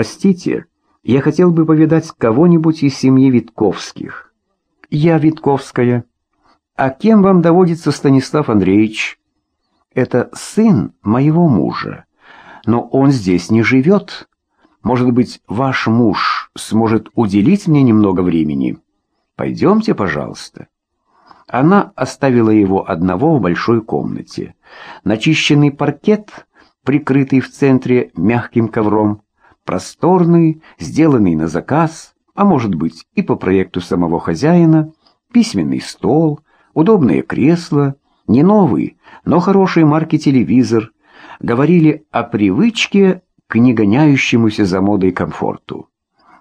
«Простите, я хотел бы повидать кого-нибудь из семьи Витковских». «Я Витковская». «А кем вам доводится Станислав Андреевич?» «Это сын моего мужа, но он здесь не живет. Может быть, ваш муж сможет уделить мне немного времени? Пойдемте, пожалуйста». Она оставила его одного в большой комнате. Начищенный паркет, прикрытый в центре мягким ковром, просторный, сделанный на заказ, а может быть и по проекту самого хозяина, письменный стол, удобное кресло, не новый, но хороший марки телевизор, говорили о привычке к негоняющемуся за модой комфорту.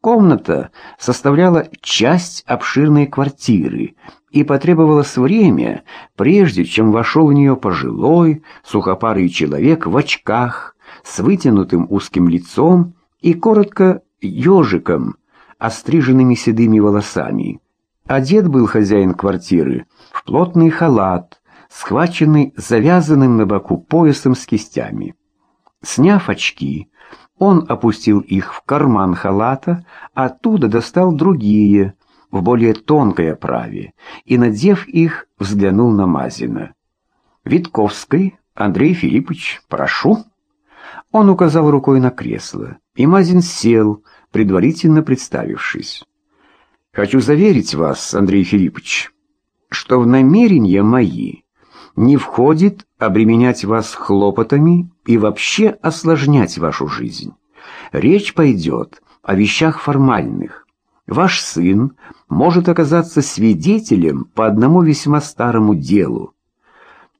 Комната составляла часть обширной квартиры, и потребовалось время, прежде чем вошел в нее пожилой, сухопарый человек в очках, с вытянутым узким лицом и коротко ежиком, остриженными седыми волосами. Одет был хозяин квартиры в плотный халат, схваченный завязанным на боку поясом с кистями. Сняв очки, он опустил их в карман халата, оттуда достал другие, в более тонкой оправе, и, надев их, взглянул на Мазина. «Витковский, Андрей Филиппович, прошу». Он указал рукой на кресло, и Мазин сел, предварительно представившись. «Хочу заверить вас, Андрей Филиппович, что в намерения мои не входит обременять вас хлопотами и вообще осложнять вашу жизнь. Речь пойдет о вещах формальных, Ваш сын может оказаться свидетелем по одному весьма старому делу.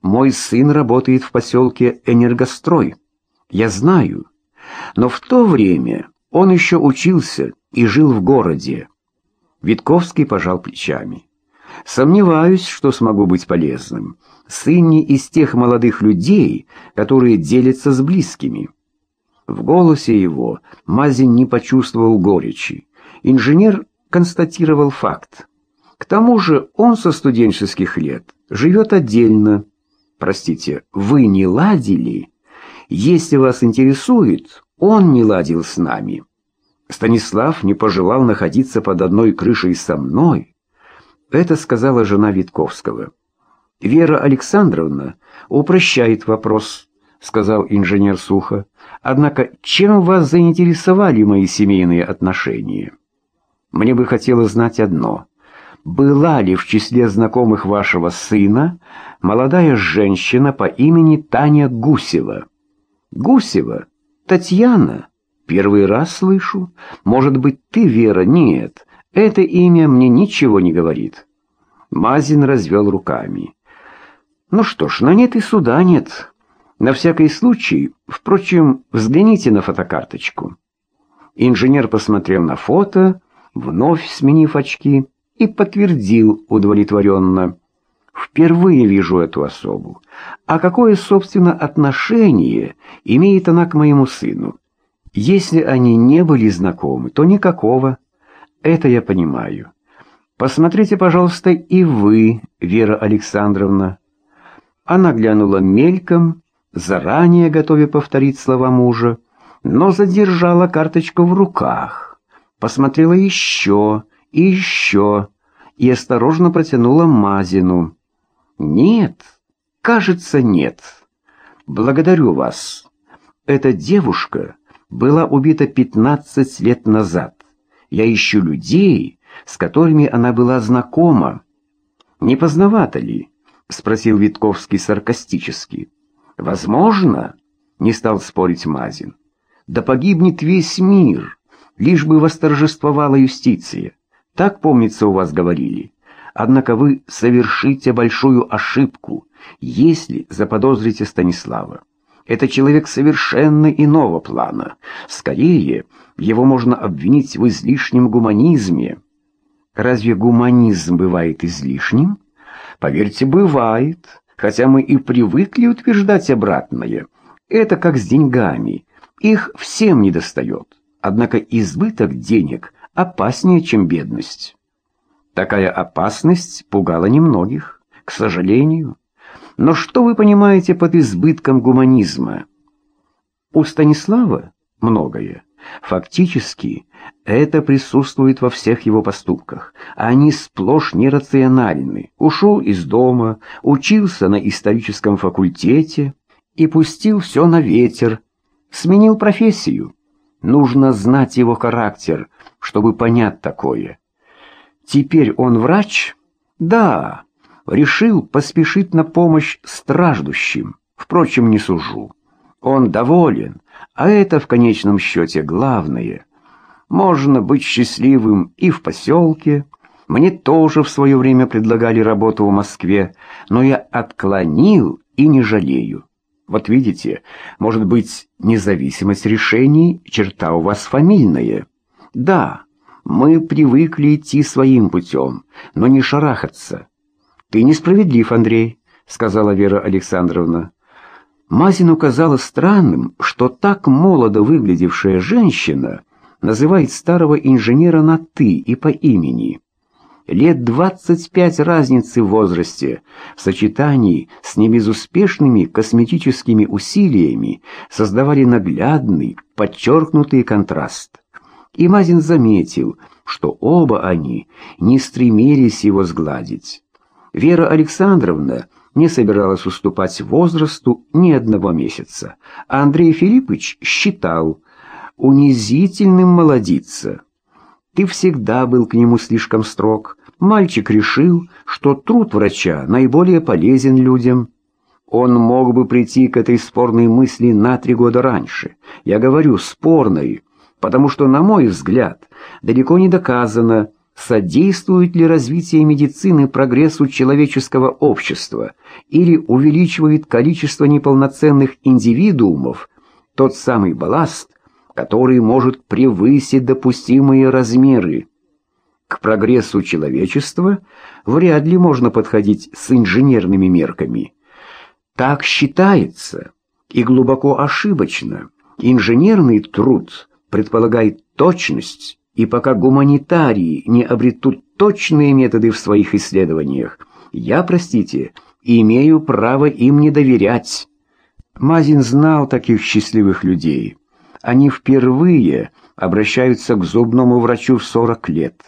Мой сын работает в поселке Энергострой. Я знаю. Но в то время он еще учился и жил в городе. Витковский пожал плечами. Сомневаюсь, что смогу быть полезным. Сын не из тех молодых людей, которые делятся с близкими. В голосе его Мазин не почувствовал горечи. Инженер констатировал факт. К тому же он со студенческих лет живет отдельно. Простите, вы не ладили? Если вас интересует, он не ладил с нами. Станислав не пожелал находиться под одной крышей со мной. Это сказала жена Витковского. Вера Александровна упрощает вопрос, сказал инженер сухо. Однако чем вас заинтересовали мои семейные отношения? Мне бы хотелось знать одно. Была ли в числе знакомых вашего сына молодая женщина по имени Таня Гусева? Гусева? Татьяна? Первый раз слышу. Может быть, ты, Вера? Нет. Это имя мне ничего не говорит. Мазин развел руками. Ну что ж, на нет и суда нет. На всякий случай, впрочем, взгляните на фотокарточку. Инженер посмотрел на фото вновь сменив очки, и подтвердил удовлетворенно. «Впервые вижу эту особу. А какое, собственно, отношение имеет она к моему сыну? Если они не были знакомы, то никакого. Это я понимаю. Посмотрите, пожалуйста, и вы, Вера Александровна». Она глянула мельком, заранее готовя повторить слова мужа, но задержала карточку в руках посмотрела еще и еще и осторожно протянула Мазину. «Нет, кажется, нет. Благодарю вас. Эта девушка была убита пятнадцать лет назад. Я ищу людей, с которыми она была знакома. Не поздновато ли?» — спросил Витковский саркастически. «Возможно?» — не стал спорить Мазин. «Да погибнет весь мир» лишь бы восторжествовала юстиция. Так, помнится, у вас говорили. Однако вы совершите большую ошибку, если заподозрите Станислава. Это человек совершенно иного плана. Скорее, его можно обвинить в излишнем гуманизме. Разве гуманизм бывает излишним? Поверьте, бывает, хотя мы и привыкли утверждать обратное. Это как с деньгами. Их всем недостает. Однако избыток денег опаснее, чем бедность. Такая опасность пугала немногих, к сожалению. Но что вы понимаете под избытком гуманизма? У Станислава многое. Фактически, это присутствует во всех его поступках. Они сплошь нерациональны. Ушел из дома, учился на историческом факультете и пустил все на ветер. Сменил профессию. Нужно знать его характер, чтобы понять такое. Теперь он врач? Да, решил поспешить на помощь страждущим. Впрочем, не сужу. Он доволен, а это в конечном счете главное. Можно быть счастливым и в поселке. Мне тоже в свое время предлагали работу в Москве, но я отклонил и не жалею. Вот видите, может быть, независимость решений — черта у вас фамильная. Да, мы привыкли идти своим путем, но не шарахаться. Ты несправедлив, Андрей, — сказала Вера Александровна. Мазину казалось странным, что так молодо выглядевшая женщина называет старого инженера на «ты» и по имени. Лет двадцать пять разницы в возрасте в сочетании с небезуспешными косметическими усилиями создавали наглядный, подчеркнутый контраст. И Мазин заметил, что оба они не стремились его сгладить. Вера Александровна не собиралась уступать возрасту ни одного месяца, а Андрей Филиппович считал унизительным молодиться. Ты всегда был к нему слишком строг. Мальчик решил, что труд врача наиболее полезен людям. Он мог бы прийти к этой спорной мысли на три года раньше. Я говорю «спорной», потому что, на мой взгляд, далеко не доказано, содействует ли развитие медицины прогрессу человеческого общества или увеличивает количество неполноценных индивидуумов, тот самый балласт, который может превысить допустимые размеры. К прогрессу человечества вряд ли можно подходить с инженерными мерками. Так считается и глубоко ошибочно. Инженерный труд предполагает точность, и пока гуманитарии не обретут точные методы в своих исследованиях, я, простите, имею право им не доверять. Мазин знал таких счастливых людей. Они впервые обращаются к зубному врачу в 40 лет.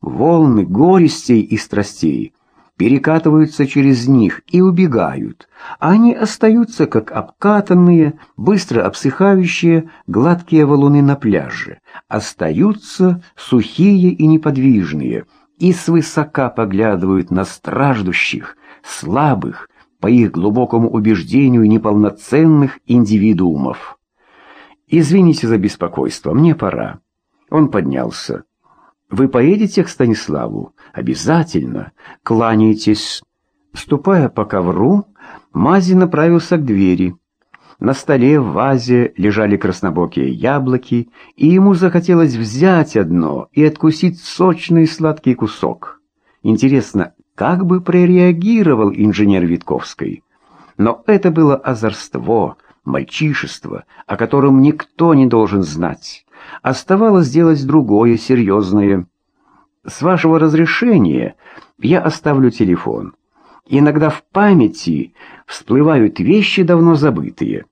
Волны горестей и страстей перекатываются через них и убегают, а они остаются, как обкатанные, быстро обсыхающие, гладкие валуны на пляже, остаются сухие и неподвижные, и свысока поглядывают на страждущих, слабых, по их глубокому убеждению, неполноценных индивидуумов. «Извините за беспокойство, мне пора». Он поднялся. Вы поедете к Станиславу? Обязательно. Кланяйтесь. Ступая по ковру, Мази направился к двери. На столе в вазе лежали краснобокие яблоки, и ему захотелось взять одно и откусить сочный сладкий кусок. Интересно, как бы прореагировал инженер Витковский? Но это было озорство, мальчишество, о котором никто не должен знать. Оставалось сделать другое, серьезное. С вашего разрешения я оставлю телефон. Иногда в памяти всплывают вещи, давно забытые.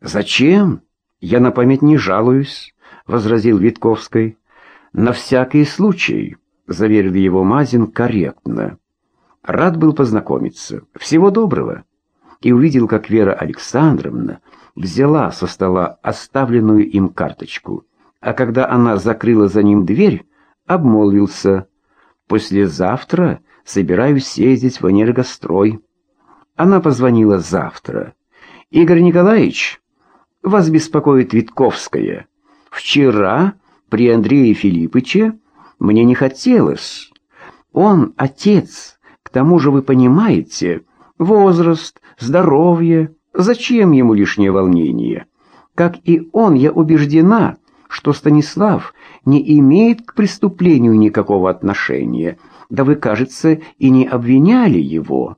«Зачем? Я на память не жалуюсь», — возразил Витковский. «На всякий случай», — заверил его Мазин корректно. Рад был познакомиться. Всего доброго. И увидел, как Вера Александровна взяла со стола оставленную им карточку а когда она закрыла за ним дверь, обмолвился. «Послезавтра собираюсь съездить в энергострой». Она позвонила завтра. «Игорь Николаевич, вас беспокоит Витковская. Вчера при Андрее Филиппыче мне не хотелось. Он отец, к тому же вы понимаете, возраст, здоровье, зачем ему лишнее волнение? Как и он, я убеждена, что Станислав не имеет к преступлению никакого отношения, да вы, кажется, и не обвиняли его.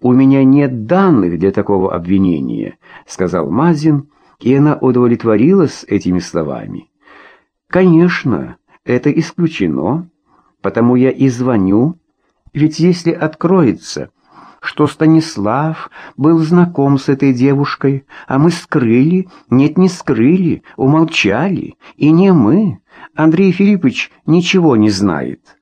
«У меня нет данных для такого обвинения», — сказал Мазин, и она удовлетворилась этими словами. «Конечно, это исключено, потому я и звоню, ведь если откроется, что Станислав был знаком с этой девушкой, а мы скрыли, нет, не скрыли, умолчали, и не мы. Андрей Филиппович ничего не знает.